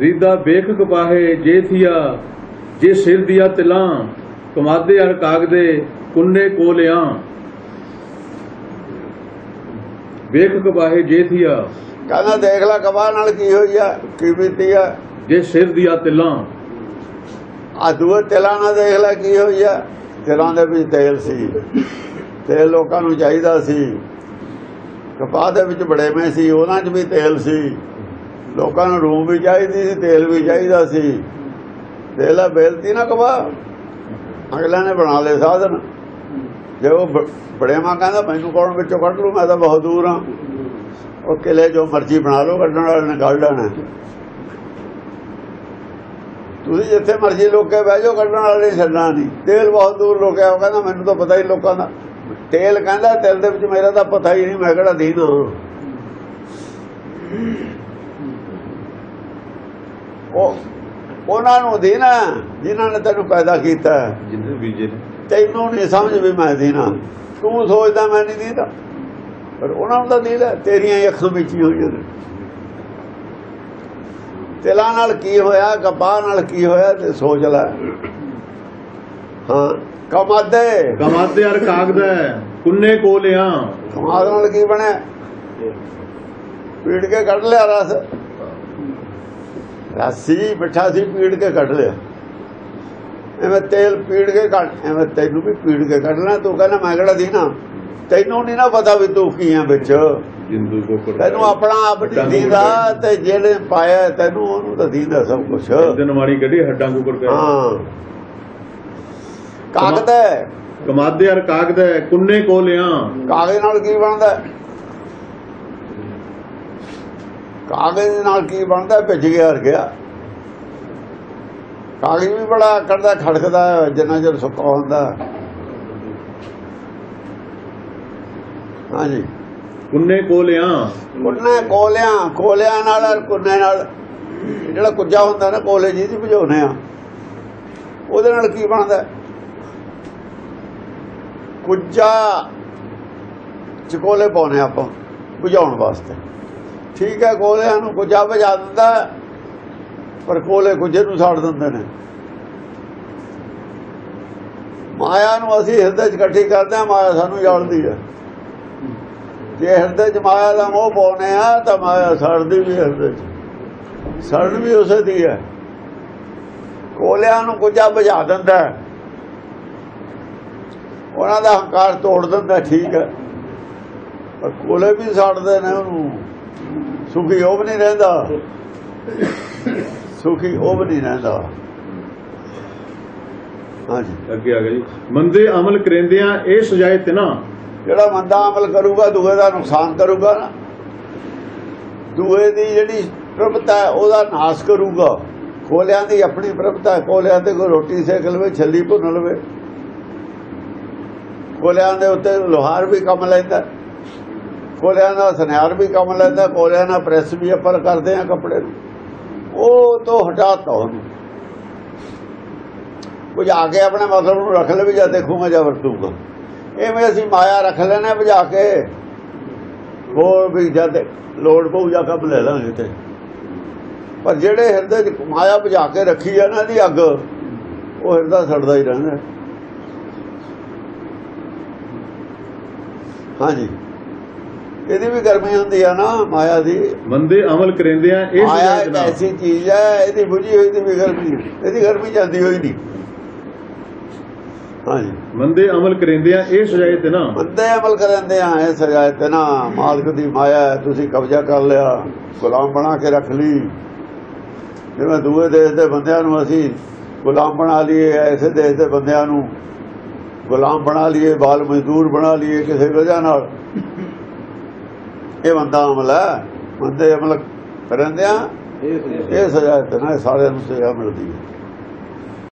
ਰੀਦਾ ਵੇਖ ਕਪਾਹੇ ਜੇ ਥੀਆ ਜੇ ਸਿਰ ਦਿਆ ਤਿਲਾਂ ਕਮਾਦੇ ਅਰ ਕਾਗਦੇ ਕੁੰਨੇ ਕੋਲਿਆਂ ਵੇਖ ਕਪਾਹੇ ਜੇ ਥੀਆ। ਕਹਿੰਦਾ ਦੇਖ ਲੈ ਕਬਾਹ ਨਾਲ ਕੀ ਹੋਈ ਆ ਕੀ ਬੀਤੀ ਆ। ਜੇ ਸਿਰ ਦਿਆ ਤਿਲਾਂ। ਆ ਦੂਏ ਤਿਲਾਂ ਨਾਲ ਦੇਖ ਲੈ ਕੀ ਹੋਈ ਆ। ਤਿਲਾਂ ਦੇ ਵਿੱਚ ਤੇਲ ਸੀ। ਤੇਲ ਲੋਕਾਂ ਨੂੰ ਚਾਹੀਦਾ ਸੀ। ਕਪਾਹ ਦੇ ਵਿੱਚ ਬੜੇਵੇਂ ਸੀ ਉਹਨਾਂ 'ਚ ਵੀ ਤੇਲ ਸੀ। ਲੋਕਾਂ ਨੂੰ ਰੂਹ ਵੀ ਚਾਹੀਦੀ ਸੀ, ਤੇਲ ਵੀ ਚਾਹੀਦਾ ਸੀ। ਤੇਲ ਬੇਲਤੀ ਨਾ ਕਪਾਹ ਅਗਲੇ ਨੇ ਬਣਾ ਲਏ ਸਾਧਨ। ਜੇ ਉਹ ਬ- ਬੜੇਵਾਂ ਕਹਿੰਦਾ, ਮੈਨੂੰ ਕੌਣ ਵਿੱਚੋਂ ਕੱਢ ਲੂ ਮੈਂ ਤਾਂ ਬਹੁਤ ਦੂਰ ਹਾਂ ਉਹ ਕਿਲੇ ਜੋ ਮਰਜ਼ੀ ਬਣਾ ਲਓ, ਕੱਢਣ ਵਾਲੇ ਨੇ ਕੱਢ ਲੈਣਾ ਤੁਸੀਂ ਜਿੱਥੇ ਮਰਜ਼ੀ ਲੋਕੇ ਬਹਿ ਜਾਓ, ਕੱਢਣ ਵਾਲੇ ਨੇ ਛੱਡਣਾ ਨਹੀਂ। ਤੇਲ ਬਹੁਤ ਦੂਰ ਲੋਕਿਆ ਉਹ ਕਹਿੰਦਾ, ਮੈਨੂੰ ਤਾਂ ਪਤਾ ਹੀ ਲੋਕਾਂ ਦਾ। ਤੇਲ ਕਹਿੰਦਾ, ਤੇਲ ਦੇ ਵਿੱਚ ਮੇਰਾ ਤਾਂ ਪਤਾ ਹੀ ਨਹੀਂ, ਮੈਂ ਕਿਹੜਾ ਦੀਨ ਹਾਂ? ਉਹ ਉਹਨਾਂ ਨੂੰ ਹੈ ਜਿਨ੍ਹਾਂ ਨੇ ਤੈਨੂੰ ਪੈਦਾ ਕੀਤਾ। ਜਿੰਨੇ ਬੀਜੇ ਤੈਨੂੰ ਨਹੀਂ ਸਮਝ ਵੀ ਮੈਂ ਦੀਨਾ ਤੂੰ ਸੋਚਦਾ ਮੈਂ ਨਹੀਂ ਦੀਦਾ। ਪਰ ਉਹਨਾਂ ਨੂੰ ਤਾਂ ਦੀਦਾ। ਤੇਰੀਆਂ ਹੀ ਅੱਖਾਂ ਵਿੱਚ ਹੀ ਹੋਈਆਂ ਨੇ। ਤਿਲਾਂ ਨਾਲ ਕੀ ਹੋਇਆ ਕਪਾਹ ਨਾਲ ਕੀ ਹੋਇਆ ਤੇ ਸੋਚ ਲੈ। ਹਾਂ ਕਮਾਦੇ। ਕਮਾਦੇ ਅਰ ਕਾਗਦਾ। ਕੁੰਨੇ ਕੋਲਿਆਂ ਕਮਾਦ ਨਾਲ ਕੀ ਬਣਿਆ? ਪੀੜ ਕੇ ਕੱਢ ਲਿਆ ਰਸ। ਰਸੀ ਬਿਠਾ ਸੀ ਪੀੜ ਕੇ ਕੱਢ ਲਿਆ। ਐਵੇਂ ਤੇਲ ਪੀੜ ਕੇ ਕੱਢ ਐਵੇਂ ਤੈਨੂੰ ਵੀ ਪੀੜ ਕੇ ਕੱਢਣਾ ਤੂੰ ਕਹਿੰਦਾ ਮੈਂ ਕਿਹੜਾ ਦੀਨਾ ਤੈਨੂੰ ਨਹੀਂ ਨਾ ਪਤਾ ਵੀ ਤੂੰ ਕੀ ਆ ਵਿੱਚ। ਤੈਨੂੰ ਆਪਣਾ ਆਪ ਨਹੀਂ ਦੀਦਾ ਤੇ ਜਿਹੜੇ ਪਾਇਆ ਤੈਨੂੰ ਉਹਨੂੰ ਤਾਂ ਦੀਦਾ ਸਭ ਕੁਝ ਦਿਨ ਮਾਣੀ ਕੱਢੀ ਹੱਡਾਂ ਕੁਕੜ ਕੇ ਹਾਂ। ਕਾਗਜ਼ ਹੈ। ਕਮਾਦੇ ਅਰ ਕਾਗਦਾ ਕੁੰਨੇ ਕੋਲਿਆਂ ਕਾਗਜ਼ ਨਾਲ ਕੀ ਬਣਦਾ? ਕਾਗਜ਼ ਨਾਲ ਕੀ ਬਣਦਾ? ਭਿੱਜ ਗਿਆ ਹਰ ਗਿਆ। ਕਾਗਜ਼ ਵੀ ਬੜਾ ਕਰਦਾ ਖੜਕਦਾ ਜਿੰਨਾ ਚਿਰ ਸੁੱਕਾ ਹੁੰਦਾ। ਹਾਂਜੀ। ਕੁੰਨੇ ਕੋਲਿਆਂ। ਕੁੰਨੇ ਕੋਲਿਆਂ ਕੋਲਿਆਂ ਨਾਲ ਕੁੰਨੇ ਨਾਲ। ਜਿਹੜਾ ਕੁੱਜਾ ਹੁੰਦਾ ਨਾ ਕੋਲੇ ਜੀ ਦੀ ਭਜਾਉਨੇ ਆ। ਉਹਦੇ ਨਾਲ ਕੀ ਬਣਦਾ? ਕੁੱਜਾ ਚਕੋਲੇ ਪਾਉਨੇ ਆਪਾਂ ਬੁਝਾਉਣ ਵਾਸਤੇ। ਠੀਕ ਹੈ ਕੋਲਿਆਂ ਨੂੰ ਕੁੱਜਾ ਬੁਝਾ ਦਿੰਦਾ ਪਰ ਕੋਲੇ ਕੁੱਜੇ ਨੂੰ ਸਾੜ ਦਿੰਦੇ ਨੇ। ਮਾਇਆ ਨੂੰ ਅਸੀਂ ਹਿਰਦੇ 'ਚ ਇਕੱਠੀ ਕਰਦੇ ਹਾਂ, ਮਾਇਆ ਸਾਨੂੰ ਜਾਣਦੀ ਹੈ। ਜੇ ਹਿਰਦੇ 'ਚ ਮਾਇਆ ਦਾ ਮੋਹ ਪਾਉਨੇ ਆ ਤਾਂ ਮਾਇਆ ਸੜਦੀ ਵੀ ਹਿਰਦੇ 'ਚ। ਸੜਨ ਵੀ ਉਸੇ ਦੀ ਹੈ। ਕੋਲਿਆਂ ਨੂੰ ਕੁੱਜਾ ਬੁਝਾ ਦਿੰਦਾ ਉਹਨਾਂ ਦਾ ਹੰਕਾਰ ਤੋੜ ਦਿੰਦਾ ਠੀਕ ਹੈ। ਪਰ ਕੋਲੇ ਵੀ ਸੜਦੇ ਨੇ ਉਹਨੂੰ। ਸੁਖੀ ਉਹ ਵੀ ਨਹੀਂ ਰਹਿੰਦਾ। ਸੁਖੀ ਉਹ ਵੀ ਨਹੀਂ ਰਹਿੰਦਾ। ਹਾਂਜੀ। ਅੱਗੇ ਆ ਜੀ। ਮੰਦੇ ਅਮਲ ਕਰੇਂਦਿਆਂ ਇਹ ਸਜਾਏ ਤਿਨਾ। ਜਿਹੜਾ ਮੰਦਾ ਅਮਲ ਕਰੂਗਾ ਦੂਏ ਦਾ ਨੁਕਸਾਨ ਕਰੂਗਾ ਨਾ। ਦੂਏ ਦੀ ਜਿਹੜੀ ਪ੍ਰਭਤਾ ਉਹਦਾ ਨਾਸ਼ ਕਰੂਗਾ। ਕੋਲਿਆਂ ਦੀ ਆਪਣੀ ਪ੍ਰਭਤਾ ਕੋਲਿਆਂ ਤੇ ਕੋਈ ਰੋਟੀ ਸੇਕ ਲਵੇ ਛੱਲੀ ਭੁੰਨ ਲਵੇ। ਕੋਲਿਆਂ ਦੇ ਉੱਤੇ ਲੋਹਾਰ ਵੀ ਕੰਮ ਲੈਂਦਾ। ਕੋਲਿਆਂ ਦਾ ਸੁਨਿਆਰ ਵੀ ਕੰਮ ਲੈਂਦਾ, ਕੋਲਿਆਂ ਨਾਲ ਪ੍ਰੈਸ ਵੀ ਆਪਾਂ ਕਰਦੇ ਆ ਕੱਪੜੇ ਨੂੰ। ਉਹ ਤੋਂ ਹਟਾਤਾ ਉਹਨੂੰ। ਬੁਝਾ ਕੇ ਆਪਣੇ ਮਤਲਬ ਨੂੰ ਰੱਖ ਲਵੇ ਜਾਂ ਦੇਖੂਗਾ ਜਾਂ ਵਰਤੂਗਾ। ਐਵੇਂ ਅਸੀਂ ਮਾਇਆ ਰੱਖ ਲੈਣਾ ਬੁਝਾ ਕੇ। ਹੋਰ ਵੀ ਜਦ ਲੋੜ ਪਊ ਜਾਂ ਕੰਮ ਲੈ ਲਾਂਗੇ ਤੇ। ਪਰ ਜਿਹੜੇ ਹਿਰਦੇ 'ਚ ਮਾਇਆ ਬੁਝਾ ਕੇ ਰੱਖੀ ਹੈ ਨਾ ਦੀ ਅੱਗ, ਉਹ ਹਿਰਦਾ ਸੜਦਾ ਹੀ ਰਹਿੰਦਾ। ਹਾਂਜੀ। ਇਹਦੀ ਵੀ ਗਰਮੀ ਹੁੰਦੀ ਆ ਨਾ ਮਾਇਆ ਦੀ। ਮੰਦੇ ਅਮਲ ਕਰੇਂਦਿਆਂ ਇਹ ਮਾਇਆ ਐਸੀ ਚੀਜ਼ ਹੈ ਇਹਦੀ ਬੁਝੀ ਹੋਈ ਦੀ ਵੀ ਗਰਮੀ ਇਹਦੀ ਗਰਮੀ ਜਾਂਦੀ ਹੋਈ ਨਹੀਂ। ਹਾਂਜੀ। ਮੰਦੇ ਅਮਲ ਕਰੇਂਦਿਆਂ ਇਹ ਸਜਾਏ ਤਿਨਾ ਬੰਦੇ ਅਮਲ ਕਰਨਦੇ ਆ ਇਹ ਸਜਾਏ ਤੇ ਨਾ। ਮਾਲਕ ਦੀ ਮਾਇਆ ਤੁਸੀਂ ਕਬਜ਼ਾ ਕਰ ਲਿਆ ਗੁਲਾਮ ਬਣਾ ਕੇ ਰੱਖ ਲਈ। ਜਿਵੇਂ ਦੂਏ ਦੇਸ਼ ਦੇ ਬੰਦਿਆਂ ਨੂੰ ਅਸੀਂ ਗੁਲਾਮ ਬਣਾ ਲਈਏ ਐਸੇ ਦੇਸ਼ ਦੇ ਬੰਦਿਆਂ ਨੂੰ ਗੁਲਾਮ ਬਣਾ ਲਈਏ ਬਾਲ ਮਜ਼ਦੂਰ ਬਣਾ ਲਈਏ ਕਿਸੇ ਵਜ੍ਹਾ ਨਾਲ। ਇਹ ਬੰਦਾ ਅਮਲ ਹੈ। ਬੰਦੇ ਅਮਲ ਕਰਨਦੇ ਆ ਇਹ ਸਜਾਏ ਤੇ ਨਾ ਸਾਰਿਆਂ ਨੂੰ ਸਜ਼ਾ ਮਿਲਦੀ ਹੈ।